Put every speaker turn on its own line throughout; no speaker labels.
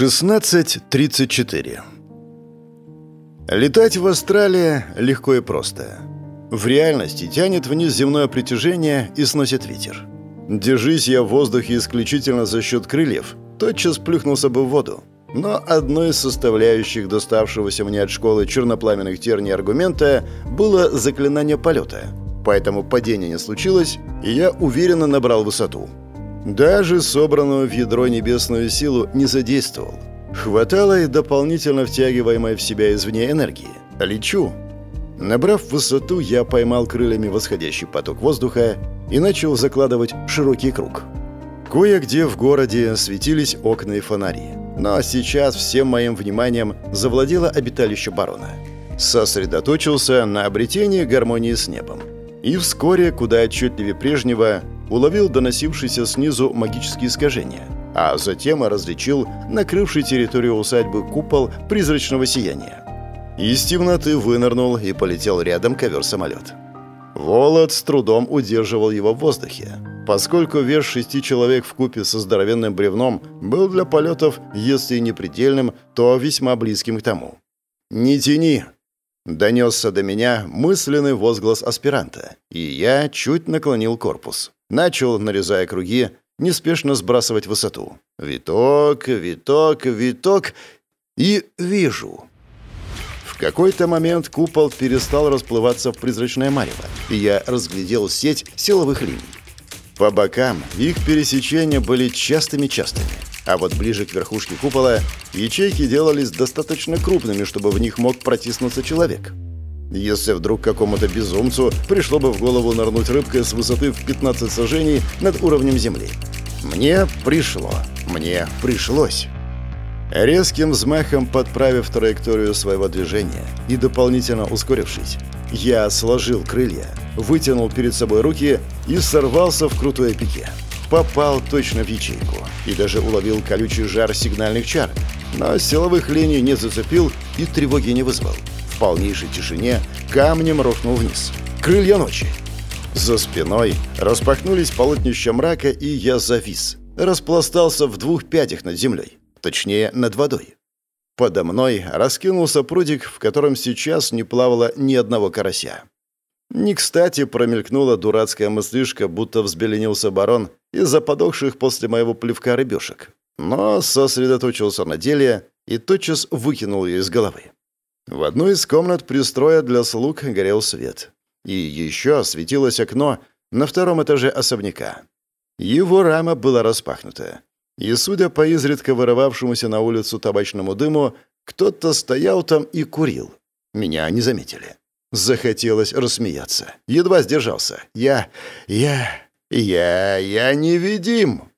16.34 Летать в Австралии легко и просто. В реальности тянет вниз земное притяжение и сносит ветер. Держись я в воздухе исключительно за счет крыльев, тотчас плюхнулся бы в воду. Но одной из составляющих доставшегося мне от школы чернопламенных терний аргумента было заклинание полета. Поэтому падение не случилось, и я уверенно набрал высоту. Даже собранную в ядро небесную силу не задействовал. Хватало и дополнительно втягиваемой в себя извне энергии. Лечу. Набрав высоту, я поймал крыльями восходящий поток воздуха и начал закладывать широкий круг. Кое-где в городе светились окна и фонари. Но сейчас всем моим вниманием завладело обиталище барона. Сосредоточился на обретении гармонии с небом. И вскоре, куда отчетливее прежнего, уловил доносившийся снизу магические искажения, а затем различил накрывший территорию усадьбы купол призрачного сияния. Из темноты вынырнул и полетел рядом ковер-самолет. Волод с трудом удерживал его в воздухе, поскольку вес шести человек в купе со здоровенным бревном был для полетов, если не предельным, то весьма близким к тому. «Не тяни!» Донесся до меня мысленный возглас аспиранта, и я чуть наклонил корпус. Начал, нарезая круги, неспешно сбрасывать высоту. Виток, виток, виток. И вижу. В какой-то момент купол перестал расплываться в призрачное марево, и я разглядел сеть силовых линий. По бокам их пересечения были частыми-частыми, а вот ближе к верхушке купола ячейки делались достаточно крупными, чтобы в них мог протиснуться человек. Если вдруг какому-то безумцу пришло бы в голову нырнуть рыбкой с высоты в 15 сажений над уровнем земли. Мне пришло. Мне пришлось. Резким взмахом подправив траекторию своего движения и дополнительно ускорившись, я сложил крылья, вытянул перед собой руки и сорвался в крутое пике. Попал точно в ячейку и даже уловил колючий жар сигнальных чар, но силовых линий не зацепил и тревоги не вызвал полнейшей тишине камнем рухнул вниз. Крылья ночи. За спиной распахнулись полотнища мрака, и я завис. Распластался в двух пятях над землей. Точнее, над водой. Подо мной раскинулся прудик, в котором сейчас не плавало ни одного карася. Не кстати промелькнула дурацкая мыслишка, будто взбеленился барон из-за подохших после моего плевка рыбешек. Но сосредоточился на деле и тотчас выкинул ее из головы. В одной из комнат пристроя для слуг горел свет. И еще светилось окно на втором этаже особняка. Его рама была распахнута. И, судя по изредка вырывавшемуся на улицу табачному дыму, кто-то стоял там и курил. Меня не заметили. Захотелось рассмеяться. Едва сдержался. Я... я... я... я невидим.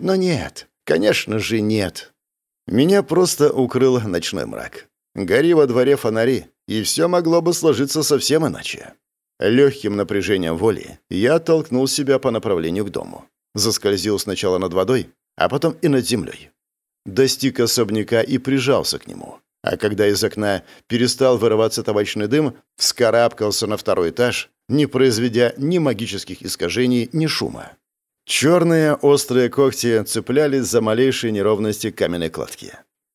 Но нет, конечно же нет. Меня просто укрыл ночной мрак. Гори во дворе фонари, и все могло бы сложиться совсем иначе. Легким напряжением воли я толкнул себя по направлению к дому. Заскользил сначала над водой, а потом и над землей. Достиг особняка и прижался к нему. А когда из окна перестал вырываться табачный дым, вскарабкался на второй этаж, не произведя ни магических искажений, ни шума. Черные острые когти цеплялись за малейшие неровности каменной кладки.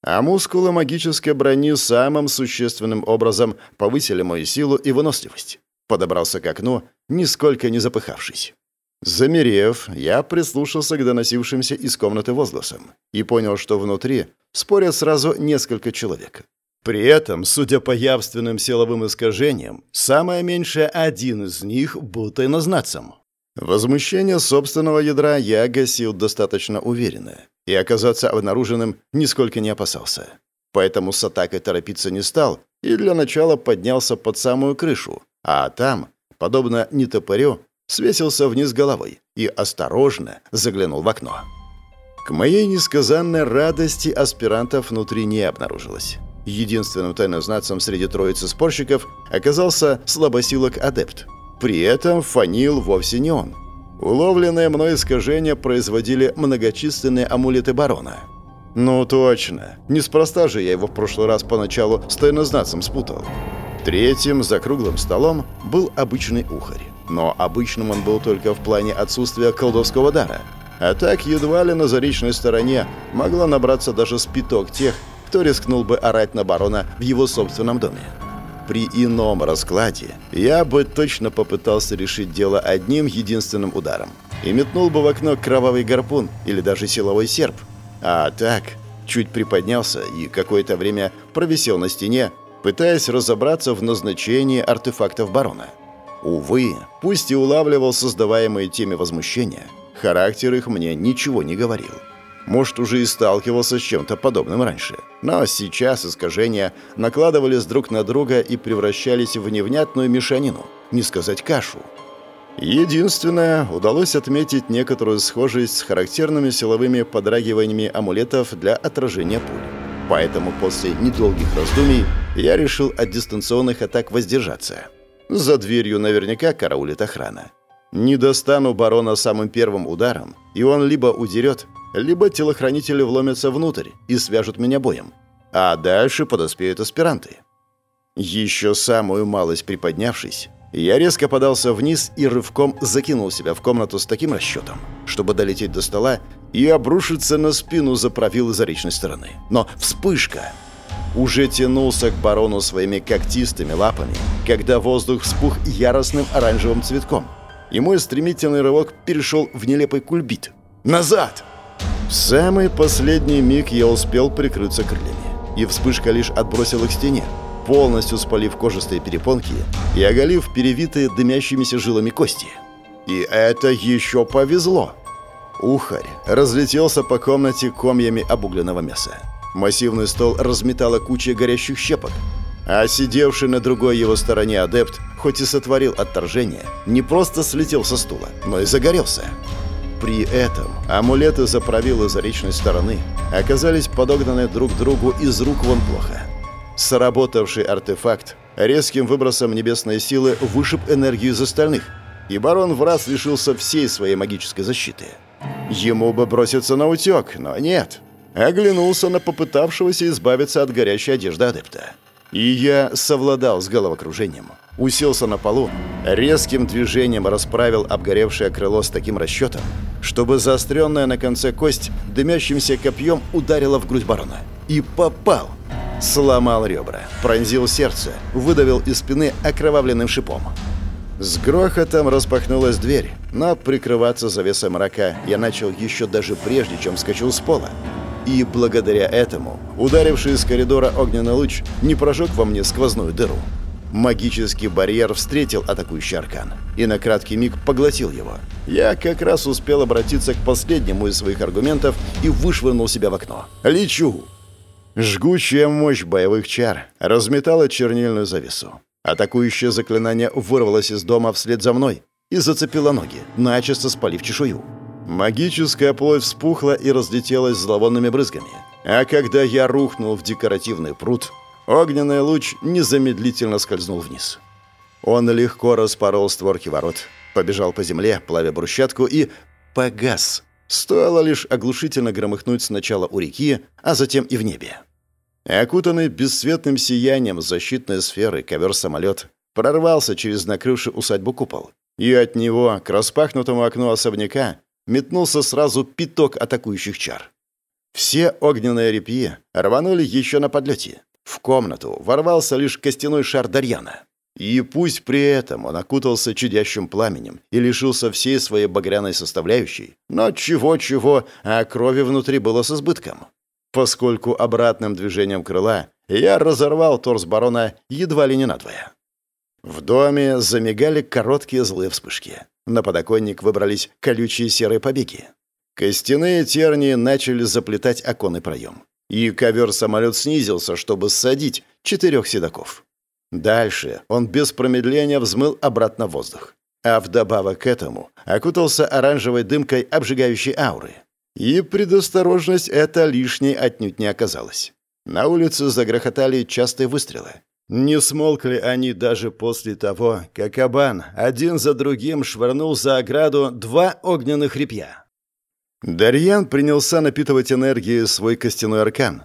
А мускулы магической брони самым существенным образом повысили мою силу и выносливость. Подобрался к окну, нисколько не запыхавшись. Замерев, я прислушался к доносившимся из комнаты возгласам и понял, что внутри спорят сразу несколько человек. При этом, судя по явственным силовым искажениям, самое меньшее один из них был тайнознацем. Возмущение собственного ядра я гасил достаточно уверенно, и оказаться обнаруженным нисколько не опасался. Поэтому с атакой торопиться не стал и для начала поднялся под самую крышу, а там, подобно нетопырю, свесился вниз головой и осторожно заглянул в окно. К моей несказанной радости аспирантов внутри не обнаружилось. Единственным тайнознацем среди троицы спорщиков оказался слабосилок адепт – при этом фанил вовсе не он. Уловленные мной искажения производили многочисленные амулеты барона. Ну точно. Неспроста же я его в прошлый раз поначалу с тайнознацем спутал. Третьим за круглым столом был обычный ухарь. Но обычным он был только в плане отсутствия колдовского дара. А так едва ли на заречной стороне могла набраться даже спиток тех, кто рискнул бы орать на барона в его собственном доме. При ином раскладе я бы точно попытался решить дело одним единственным ударом и метнул бы в окно кровавый гарпун или даже силовой серп. А так, чуть приподнялся и какое-то время провисел на стене, пытаясь разобраться в назначении артефактов барона. Увы, пусть и улавливал создаваемые теми возмущения, характер их мне ничего не говорил. Может, уже и сталкивался с чем-то подобным раньше. Но сейчас искажения накладывались друг на друга и превращались в невнятную мешанину, не сказать кашу. Единственное, удалось отметить некоторую схожесть с характерными силовыми подрагиваниями амулетов для отражения пуль. Поэтому после недолгих раздумий я решил от дистанционных атак воздержаться. За дверью наверняка караулит охрана. Не достану барона самым первым ударом, и он либо удерет, либо телохранители вломятся внутрь и свяжут меня боем. А дальше подоспеют аспиранты. Еще самую малость приподнявшись, я резко подался вниз и рывком закинул себя в комнату с таким расчетом, чтобы долететь до стола и обрушиться на спину за правилы заречной стороны. Но вспышка! Уже тянулся к барону своими когтистыми лапами, когда воздух вспух яростным оранжевым цветком. И мой стремительный рывок перешел в нелепый кульбит. «Назад!» В самый последний миг я успел прикрыться крыльями, и вспышка лишь отбросила к стене, полностью спалив кожистые перепонки и оголив перевитые дымящимися жилами кости. И это еще повезло. Ухарь разлетелся по комнате комьями обугленного мяса. Массивный стол разметала куча горящих щепок, а сидевший на другой его стороне адепт, хоть и сотворил отторжение, не просто слетел со стула, но и загорелся. При этом амулеты за правилы заречной стороны оказались подогнаны друг другу из рук вон плохо. Сработавший артефакт резким выбросом небесной силы вышиб энергию из остальных, и барон в раз лишился всей своей магической защиты. Ему бы броситься на утек, но нет. Оглянулся на попытавшегося избавиться от горящей одежды адепта. И я совладал с головокружением. Уселся на полу, резким движением расправил обгоревшее крыло с таким расчетом, чтобы заостренная на конце кость дымящимся копьем ударила в грудь барона. И попал! Сломал ребра, пронзил сердце, выдавил из спины окровавленным шипом. С грохотом распахнулась дверь, но прикрываться завесой мрака я начал еще даже прежде, чем скачал с пола. И благодаря этому ударивший из коридора огненный луч не прожег во мне сквозную дыру. Магический барьер встретил атакующий аркан и на краткий миг поглотил его. Я как раз успел обратиться к последнему из своих аргументов и вышвырнул себя в окно. «Лечу!» Жгучая мощь боевых чар разметала чернильную завесу. Атакующее заклинание вырвалось из дома вслед за мной и зацепило ноги, начисто спалив чешую. Магическая плоть вспухла и разлетелась зловонными брызгами. А когда я рухнул в декоративный пруд, огненный луч незамедлительно скользнул вниз. Он легко распорол створки ворот, побежал по земле, плавя брусчатку, и погас. Стоило лишь оглушительно громыхнуть сначала у реки, а затем и в небе. Окутанный бесцветным сиянием защитной сферы ковер-самолет прорвался через накрывший усадьбу купол, и от него к распахнутому окну особняка метнулся сразу пяток атакующих чар. Все огненные репьи рванули еще на подлете. В комнату ворвался лишь костяной шар Дарьяна. И пусть при этом он окутался чудящим пламенем и лишился всей своей багряной составляющей, но чего-чего, а крови внутри было с избытком поскольку обратным движением крыла я разорвал торс барона едва ли не надвое. В доме замигали короткие злые вспышки. На подоконник выбрались колючие серые побеги. Костяные тернии начали заплетать оконный проем. И ковер-самолет снизился, чтобы ссадить четырех седаков. Дальше он без промедления взмыл обратно в воздух. А вдобавок к этому окутался оранжевой дымкой обжигающей ауры. И предосторожность эта лишней отнюдь не оказалась. На улице загрохотали частые выстрелы. Не смолкли они даже после того, как кабан один за другим швырнул за ограду два огненных репья. Дарьян принялся напитывать энергией свой костяной аркан.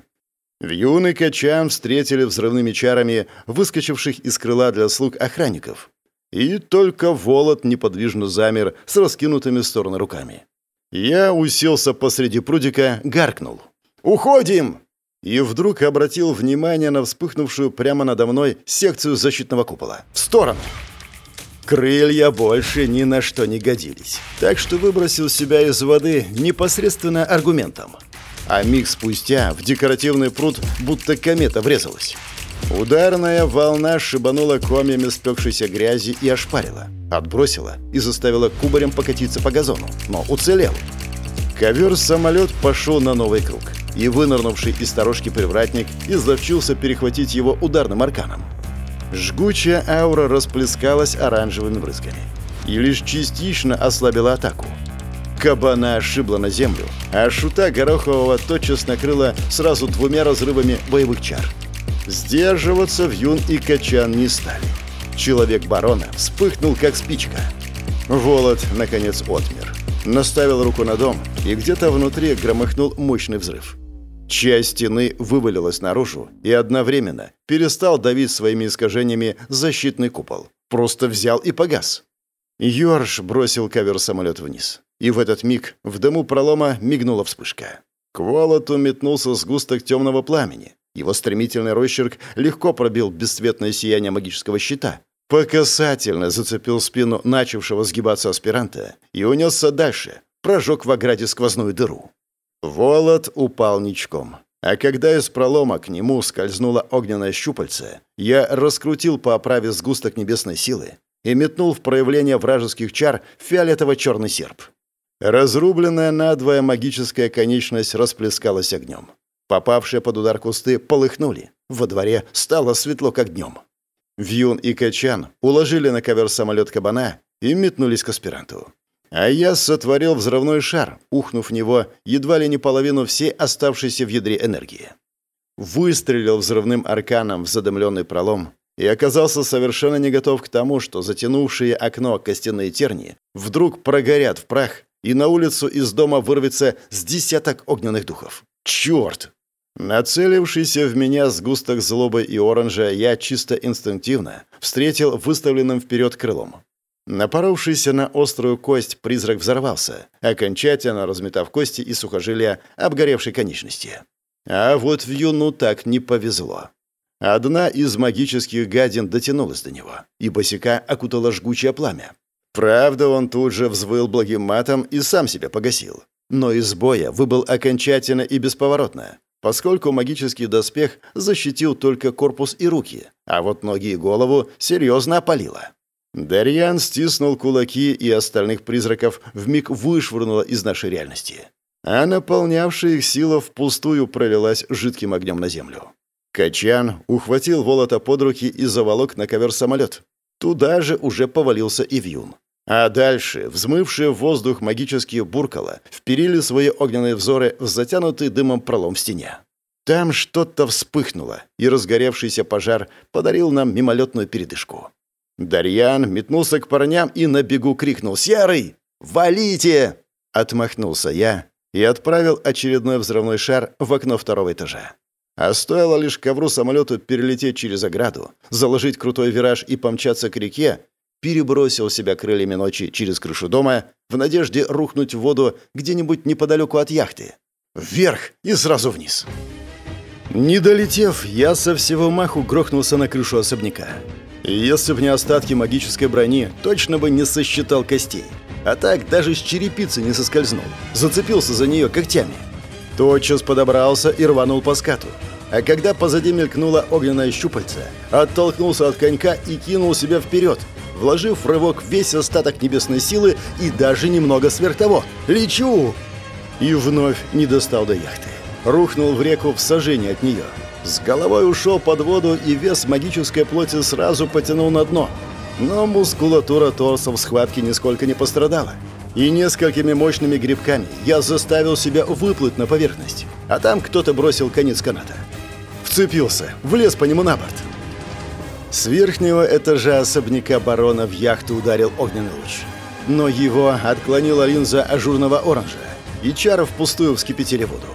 В юный качан встретили взрывными чарами выскочивших из крыла для слуг охранников. И только Волод неподвижно замер с раскинутыми в стороны руками. Я уселся посреди прудика, гаркнул. «Уходим!» И вдруг обратил внимание на вспыхнувшую прямо надо мной секцию защитного купола. «В сторону!» Крылья больше ни на что не годились, так что выбросил себя из воды непосредственно аргументом. А миг спустя в декоративный пруд будто комета врезалась. Ударная волна шибанула комьями спекшейся грязи и ошпарила. Отбросила и заставила кубарем покатиться по газону, но уцелел. Ковер-самолет пошел на новый круг, и вынырнувший из сторожки привратник изловчился перехватить его ударным арканом. Жгучая аура расплескалась оранжевыми брызгами и лишь частично ослабила атаку. Кабана ошибла на землю, а шута Горохового тотчас накрыла сразу двумя разрывами боевых чар. Сдерживаться Вьюн и Качан не стали. Человек барона вспыхнул, как спичка. Волод, наконец, отмер. Наставил руку на дом, и где-то внутри громыхнул мощный взрыв. Часть стены вывалилась наружу и одновременно перестал давить своими искажениями защитный купол. Просто взял и погас. Йорш бросил кавер-самолет вниз. И в этот миг в дыму пролома мигнула вспышка. К Волоту метнулся сгусток темного пламени. Его стремительный росчерк легко пробил бесцветное сияние магического щита, по касательно зацепил спину начавшего сгибаться аспиранта и унесся дальше, прожег в ограде сквозную дыру. Волод упал ничком. А когда из пролома к нему скользнуло огненное щупальце, я раскрутил по оправе сгусток небесной силы и метнул в проявление вражеских чар фиолетово-черный серп. Разрубленная надвое магическая конечность расплескалась огнем. Попавшие под удар кусты полыхнули. Во дворе стало светло, как днем. Вьюн и Качан уложили на ковер самолет кабана и метнулись к аспиранту. А я сотворил взрывной шар, ухнув в него едва ли не половину всей оставшейся в ядре энергии. Выстрелил взрывным арканом в задымленный пролом и оказался совершенно не готов к тому, что затянувшие окно костяные тернии вдруг прогорят в прах, и на улицу из дома вырвется с десяток огненных духов. Черт! Нацелившийся в меня сгусток злобы и оранжа, я чисто инстинктивно встретил выставленным вперед крылом. Напоровшийся на острую кость, призрак взорвался, окончательно разметав кости и сухожилия обгоревшей конечности. А вот в Юну так не повезло. Одна из магических гадин дотянулась до него, и босика окутала жгучее пламя. Правда, он тут же взвыл благим матом и сам себя погасил. Но из боя выбыл окончательно и бесповоротно, поскольку магический доспех защитил только корпус и руки, а вот ноги и голову серьезно опалило. Дарьян стиснул кулаки, и остальных призраков вмиг вышвырнуло из нашей реальности. А наполнявшая их сила впустую пролилась жидким огнем на землю. Качан ухватил Волота под руки и заволок на ковер самолет. Туда же уже повалился и Вьюн. А дальше, взмывшие в воздух магические буркала, вперили свои огненные взоры в затянутый дымом пролом в стене. Там что-то вспыхнуло, и разгоревшийся пожар подарил нам мимолетную передышку. Дарьян метнулся к парням и на бегу крикнул «Серый! Валите!» Отмахнулся я и отправил очередной взрывной шар в окно второго этажа. А стоило лишь ковру самолету перелететь через ограду, заложить крутой вираж и помчаться к реке, перебросил себя крыльями ночи через крышу дома в надежде рухнуть в воду где-нибудь неподалеку от яхты. Вверх и сразу вниз. Не долетев, я со всего маху грохнулся на крышу особняка. Если бы не остатки магической брони, точно бы не сосчитал костей. А так даже с черепицы не соскользнул. Зацепился за нее когтями. Тотчас подобрался и рванул по скату. А когда позади мелькнуло огненное щупальце, оттолкнулся от конька и кинул себя вперед, вложив в рывок весь остаток небесной силы и даже немного сверх того. «Лечу!» И вновь не достал до яхты. Рухнул в реку в сожжении от нее. С головой ушел под воду, и вес магической плоти сразу потянул на дно. Но мускулатура торса в схватке нисколько не пострадала. И несколькими мощными грибками я заставил себя выплыть на поверхность. А там кто-то бросил конец каната. Вцепился, влез по нему на борт. С верхнего этажа особняка барона в яхту ударил огненный луч. Но его отклонила линза ажурного оранжа, и чары впустую вскипятили воду.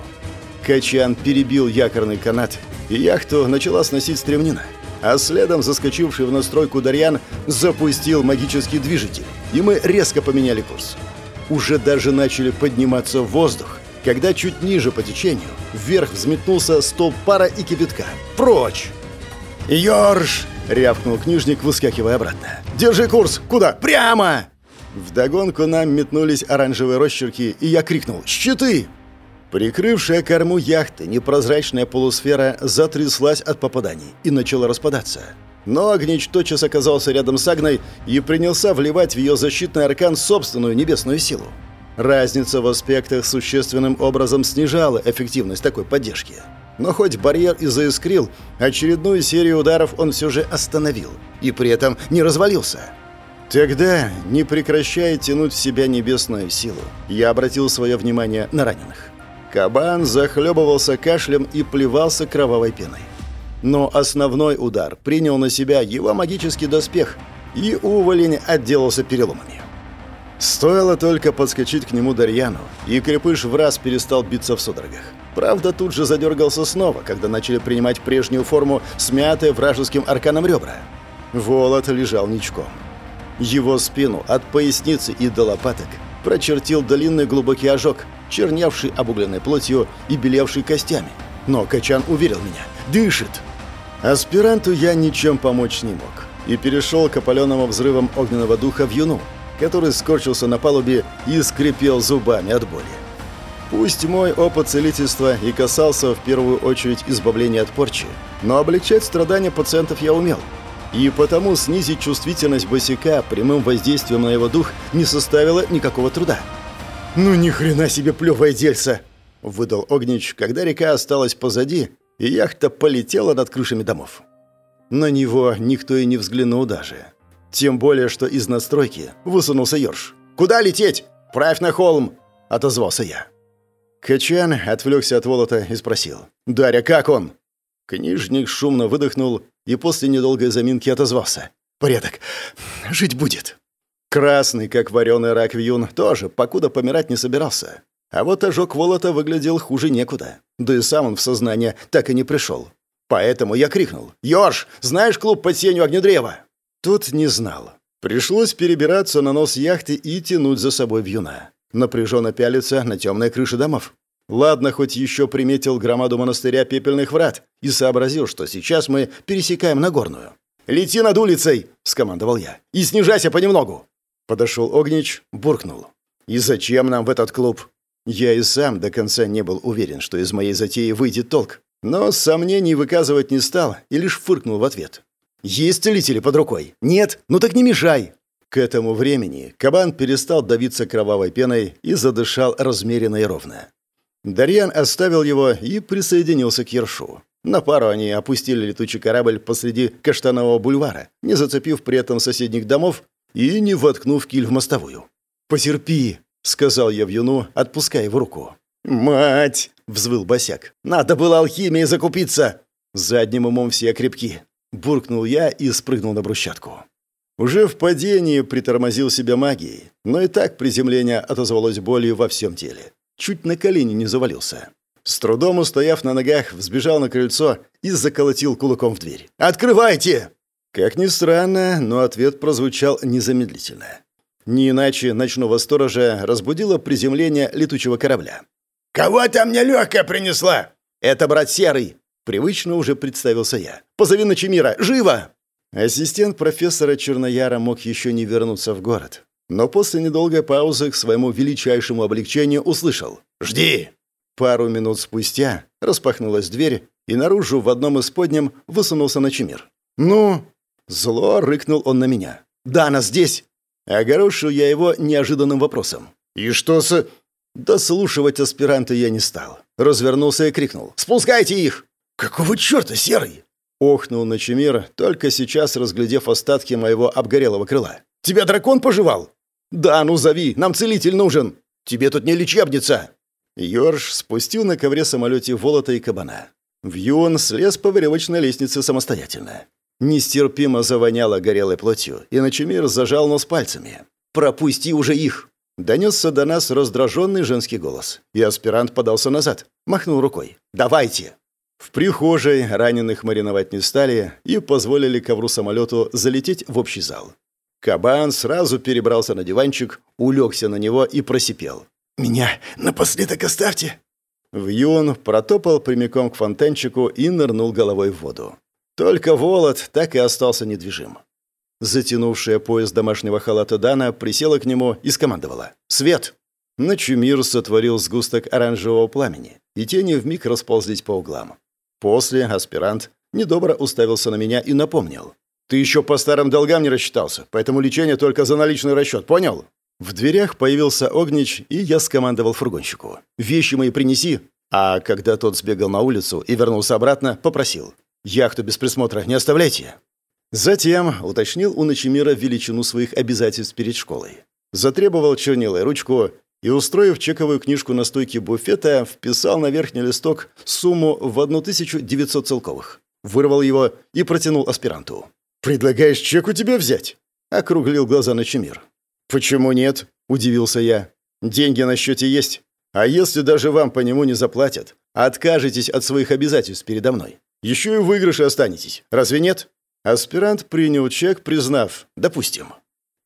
Качан перебил якорный канат и яхту начала сносить стремнина. А следом заскочивший в настройку Дарьян запустил магический движитель, и мы резко поменяли курс. уже даже начали подниматься в воздух, когда чуть ниже по течению вверх взметнулся столб пара и кипятка. «Прочь!» «Ёрш!» — рявкнул книжник, выскакивая обратно. «Держи курс! Куда? Прямо!» Вдогонку нам метнулись оранжевые росчерки, и я крикнул «Щиты!» Прикрывшая корму яхты непрозрачная полусфера затряслась от попаданий и начала распадаться. Но Огнич тотчас оказался рядом с Агной и принялся вливать в ее защитный аркан собственную небесную силу. Разница в аспектах существенным образом снижала эффективность такой поддержки. Но хоть барьер и заискрил, очередную серию ударов он все же остановил и при этом не развалился. Тогда, не прекращая тянуть в себя небесную силу, я обратил свое внимание на раненых. Кабан захлебывался кашлем и плевался кровавой пеной. Но основной удар принял на себя его магический доспех, и уволень отделался переломами. Стоило только подскочить к нему Дарьяну, и крепыш в раз перестал биться в судорогах. Правда, тут же задергался снова, когда начали принимать прежнюю форму, смятые вражеским арканом ребра. Волод лежал ничком. Его спину от поясницы и до лопаток прочертил длинный глубокий ожог, чернявший обугленной плотью и белевший костями. Но Качан уверил меня. «Дышит!» Аспиранту я ничем помочь не мог. И перешел к опаленному взрывам огненного духа в юну, который скорчился на палубе и скрипел зубами от боли. Пусть мой опыт целительства и касался в первую очередь избавления от порчи, но облегчать страдания пациентов я умел. И потому снизить чувствительность босика прямым воздействием на его дух не составило никакого труда. «Ну ни хрена себе плевое дельце!» — выдал Огнич, когда река осталась позади, и яхта полетела над крышами домов. На него никто и не взглянул даже. Тем более, что из настройки высунулся Йорш. «Куда лететь? Правь на холм!» — отозвался я. Качан отвлекся от Волота и спросил. «Дарья, как он?» Книжник шумно выдохнул и после недолгой заминки отозвался. «Порядок. Жить будет». Красный, как вареный рак вьюн, тоже, покуда помирать не собирался. А вот ожог Волота выглядел хуже некуда. Да и сам он в сознание так и не пришел. Поэтому я крикнул. «Ёрш, знаешь клуб под сенью огнедрева?» Тут не знал. Пришлось перебираться на нос яхты и тянуть за собой вьюна. Напряженно пялиться на темной крыше домов. Ладно, хоть еще приметил громаду монастыря пепельных врат и сообразил, что сейчас мы пересекаем Нагорную. «Лети над улицей!» — скомандовал я. «И снижайся понемногу!» Подошел Огнич, буркнул. «И зачем нам в этот клуб?» Я и сам до конца не был уверен, что из моей затеи выйдет толк. Но сомнений выказывать не стал и лишь фыркнул в ответ. «Есть целители под рукой? Нет? Ну так не мешай!» К этому времени кабан перестал давиться кровавой пеной и задышал размеренно и ровно. Дарьян оставил его и присоединился к Ершу. На пару они опустили летучий корабль посреди Каштанового бульвара, не зацепив при этом соседних домов и не воткнув киль в мостовую. «Потерпи», — сказал я в юну, отпуская его руку. «Мать!» — взвыл босяк. «Надо было алхимией закупиться!» «Задним умом все крепки!» — буркнул я и спрыгнул на брусчатку. Уже в падении притормозил себя магией, но и так приземление отозвалось болью во всем теле. Чуть на колени не завалился. С трудом устояв на ногах, взбежал на крыльцо и заколотил кулаком в дверь. «Открывайте!» Как ни странно, но ответ прозвучал незамедлительно. Не иначе ночного сторожа разбудило приземление летучего корабля.
«Кого там мне легкая принесла?»
«Это брат Серый!» Привычно уже представился я. «Позови Ночемира! Живо!» Ассистент профессора Чернояра мог еще не вернуться в город. Но после недолгой паузы к своему величайшему облегчению услышал «Жди!». Пару минут спустя распахнулась дверь, и наружу в одном из подням высунулся Ночемир. «Ну?» Зло рыкнул он на меня. «Да, она здесь!» Огорошил я его неожиданным вопросом. «И что с...» Дослушивать аспиранта я не стал. Развернулся и крикнул. «Спускайте их!» «Какого черта, Серый?» Охнул Ночемир, только сейчас разглядев остатки моего обгорелого крыла. «Тебя дракон пожевал?» «Да, ну зови, нам целитель нужен! Тебе тут не лечебница!» Йорш спустил на ковре самолете Волота и Кабана. Вьюн слез по веревочной лестнице самостоятельно. Нестерпимо завоняло горелой плотью, и Ночемир зажал нос пальцами. «Пропусти уже их!» Донесся до нас раздраженный женский голос, и аспирант подался назад, махнул рукой. «Давайте!» В прихожей раненых мариновать не стали и позволили ковру-самолету залететь в общий зал. Кабан сразу перебрался на диванчик, улегся на него и просипел.
«Меня напоследок оставьте!»
Вьюн протопал прямиком к фонтанчику и нырнул головой в воду. Только Волод так и остался недвижим. Затянувшая пояс домашнего халата Дана присела к нему и скомандовала. «Свет!» Начумир сотворил сгусток оранжевого пламени, и тени вмиг расползлись по углам. После аспирант недобро уставился на меня и напомнил. «Ты еще по старым долгам не рассчитался, поэтому лечение только за наличный расчет, понял?» В дверях появился Огнич, и я скомандовал фургонщику. «Вещи мои принеси!» А когда тот сбегал на улицу и вернулся обратно, попросил. «Яхту без присмотра не оставляйте!» Затем уточнил у Ночемира величину своих обязательств перед школой. Затребовал чернила и ручку и, устроив чековую книжку на стойке буфета, вписал на верхний листок сумму в 1900 целковых. Вырвал его и протянул аспиранту. «Предлагаешь чек у тебя взять?» — округлил глаза Ночемир. «Почему нет?» – удивился я. «Деньги на счете есть. А если даже вам по нему не заплатят, откажетесь от своих обязательств передо мной, еще и в выигрыше останетесь. Разве нет?» Аспирант принял чек, признав «допустим».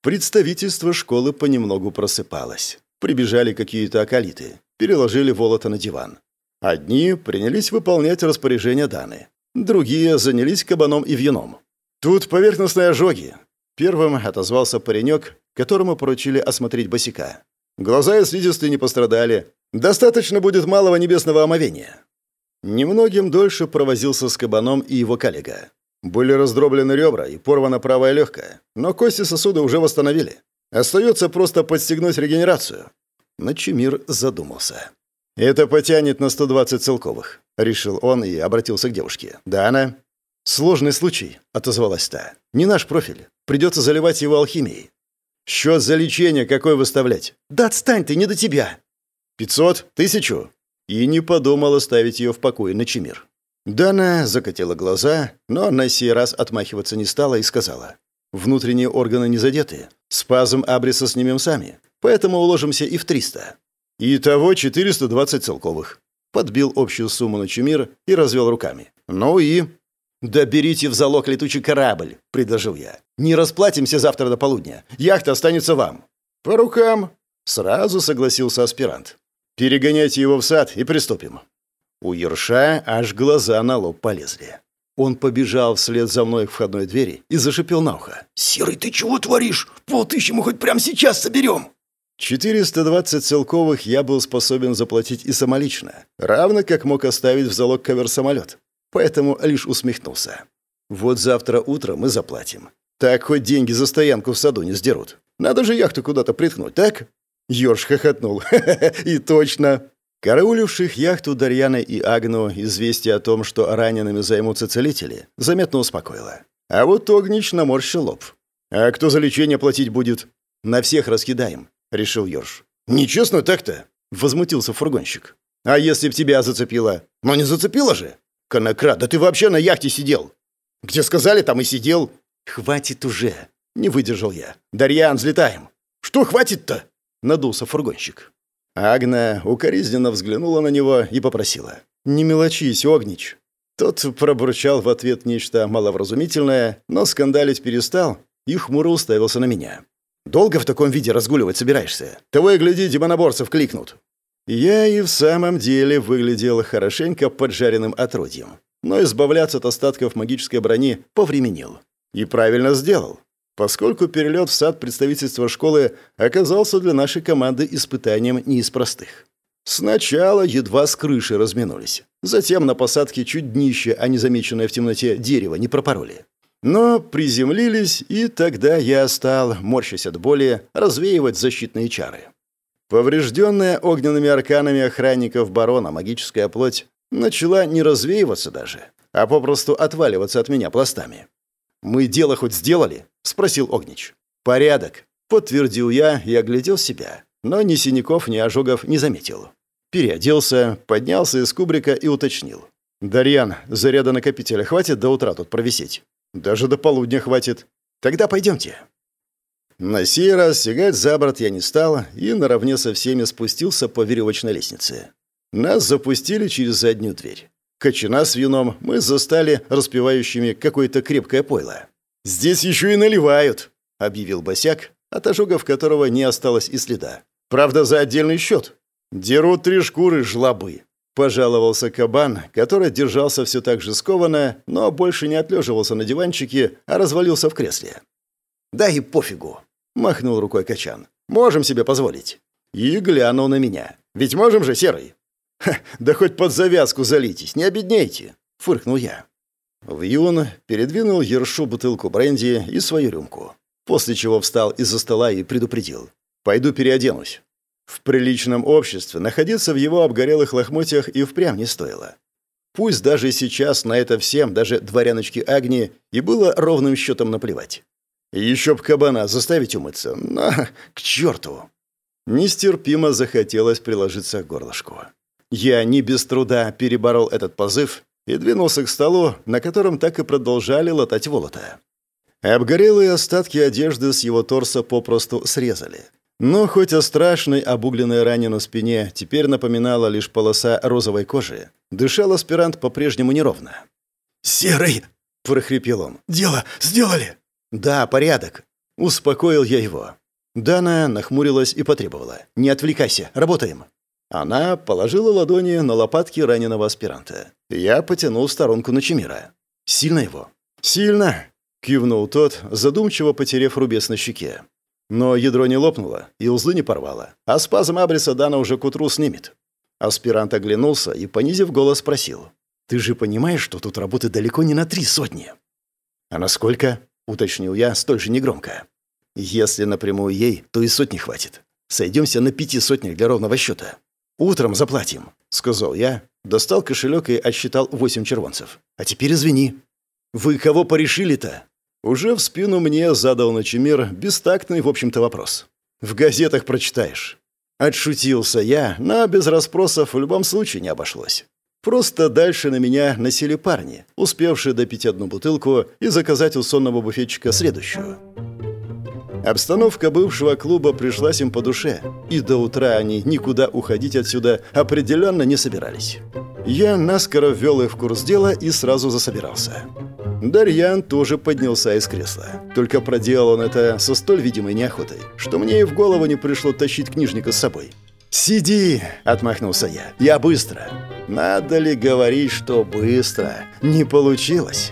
Представительство школы понемногу просыпалось. Прибежали какие-то околиты, переложили Волота на диван. Одни принялись выполнять распоряжения Даны, другие занялись кабаном и вьюном. «Тут поверхностные ожоги», — первым отозвался паренек, которому поручили осмотреть босика. Глаза и слизистые не пострадали. Достаточно будет малого небесного омовения. Немногим дольше провозился с кабаном и его коллега. Были раздроблены ребра и порвана правая легкая, но кости сосуда уже восстановили. Остается просто подстегнуть регенерацию. Начемир задумался. «Это потянет на 120 целковых», — решил он и обратился к девушке. «Да, она?» «Сложный случай», — отозвалась та. «Не наш профиль. Придется заливать его алхимией. Счет за лечение какой выставлять? Да отстань ты, не до тебя. Пятьсот? Тысячу? И не подумал оставить ее в покое на Чемир. Дана закатила глаза, но на сей раз отмахиваться не стала и сказала. Внутренние органы не задеты. Спазм абриса снимем сами. Поэтому уложимся и в 300. Итого 420 целковых. Подбил общую сумму на Чемир и развел руками. Ну и... «Да берите в залог летучий корабль», — предложил я. «Не расплатимся завтра до полудня. Яхта останется вам». «По рукам», — сразу согласился аспирант. «Перегоняйте его в сад и приступим». У Ерша аж глаза на лоб полезли. Он побежал вслед за мной к входной двери и зашипел на ухо.
«Серый, ты чего творишь? Полтыщи мы хоть прямо сейчас соберем!»
420 целковых я был способен заплатить и самолично, равно как мог оставить в залог кавер-самолет поэтому лишь усмехнулся. «Вот завтра утром мы заплатим. Так хоть деньги за стоянку в саду не сдерут. Надо же яхту куда-то приткнуть, так?» Ёрш хохотнул. «И точно!» Карауливших яхту Дарьяна и Агну известие о том, что ранеными займутся целители, заметно успокоило. А вот Огнич наморщил лоб. «А кто за лечение платить будет?» «На всех раскидаем», — решил Ёрш. «Нечестно так-то?» — возмутился фургонщик. «А если б тебя зацепило?» «Но не зацепило же!» «Конократ, да ты вообще на яхте сидел!» «Где сказали, там и сидел!» «Хватит уже!» — не выдержал я. «Дарьян, взлетаем!» «Что хватит-то?» — надулся фургонщик. Агна укоризненно взглянула на него и попросила. «Не мелочись, Огнич!» Тот пробурчал в ответ нечто маловразумительное, но скандалить перестал и хмуро уставился на меня. «Долго в таком виде разгуливать собираешься? Того и гляди, демоноборцев кликнут!» Я и в самом деле выглядел хорошенько поджаренным отродьем, но избавляться от остатков магической брони повременил. И правильно сделал, поскольку перелет в сад представительства школы оказался для нашей команды испытанием не из простых. Сначала едва с крыши разминулись. Затем на посадке чуть днище, а незамеченное в темноте дерево не пропороли. Но приземлились, и тогда я стал, морщась от боли, развеивать защитные чары. Поврежденная огненными арканами охранников барона магическая плоть начала не развеиваться даже, а попросту отваливаться от меня пластами. «Мы дело хоть сделали?» — спросил Огнич. «Порядок», — подтвердил я и оглядел себя, но ни синяков, ни ожогов не заметил. Переоделся, поднялся из кубрика и уточнил. «Дарьян, заряда накопителя хватит до утра тут провисеть?» «Даже до полудня хватит. Тогда пойдемте». На сей раз сигать за борт я не стал и наравне со всеми спустился по веревочной лестнице. Нас запустили через заднюю дверь. Кочана с вином мы застали распивающими какое-то крепкое пойло. «Здесь еще и наливают!» — объявил босяк, от ожогов которого не осталось и следа. «Правда, за отдельный счет. Дерут три шкуры жлобы», — пожаловался кабан, который держался все так же скованно, но больше не отлеживался на диванчике, а развалился в кресле. «Да и пофигу», — махнул рукой Качан. «Можем себе позволить». И глянул на меня. «Ведь можем же, Серый?» «Ха, да хоть под завязку залитесь, не обеднейте», — фыркнул я. Вьюн передвинул Ершу бутылку бренди и свою рюмку, после чего встал из-за стола и предупредил. «Пойду переоденусь». В приличном обществе находиться в его обгорелых лохмотьях и впрямь не стоило. Пусть даже сейчас на это всем, даже дворяночке Агни, и было ровным счетом наплевать. Еще б кабана заставить умыться, но к черту. Нестерпимо захотелось приложиться к горлышку. Я не без труда переборол этот позыв и двинулся к столу, на котором так и продолжали латать волота. Обгорелые остатки одежды с его торса попросту срезали. Но хоть о страшной обугленной ране на спине теперь напоминала лишь полоса розовой кожи, дышал аспирант по-прежнему неровно.
«Серый!» – прохрипел он. «Дело сделали!»
«Да, порядок!» – успокоил я его. Дана нахмурилась и потребовала. «Не отвлекайся, работаем!» Она положила ладони на лопатки раненого аспиранта. Я потянул в сторонку Ночемира. «Сильно его?» «Сильно!» — кивнул тот, задумчиво потерев рубец на щеке. Но ядро не лопнуло и узлы не порвало, а спазм абриса Дана уже к утру снимет. Аспирант оглянулся и, понизив голос, спросил. «Ты же понимаешь, что тут работы далеко не на три сотни?» «А на сколько?» — уточнил я столь же негромко. «Если напрямую ей, то и сотни хватит. Сойдемся на пяти сотнях для ровного счета. «Утром заплатим», — сказал я, достал кошелек и отсчитал восемь червонцев. «А теперь извини». «Вы кого порешили-то?» Уже в спину мне задал Ночемир бестактный, в общем-то, вопрос. «В газетах прочитаешь». Отшутился я, но без расспросов в любом случае не обошлось. Просто дальше на меня носили парни, успевшие допить одну бутылку и заказать у сонного буфетчика следующую. Обстановка бывшего клуба пришлась им по душе, и до утра они никуда уходить отсюда определенно не собирались. Я наскоро ввел их в курс дела и сразу засобирался. Дарьян тоже поднялся из кресла. Только проделал он это со столь видимой неохотой, что мне и в голову не пришло тащить книжника с собой. «Сиди!» – отмахнулся я. «Я быстро!» Надо ли говорить, что быстро? Не получилось.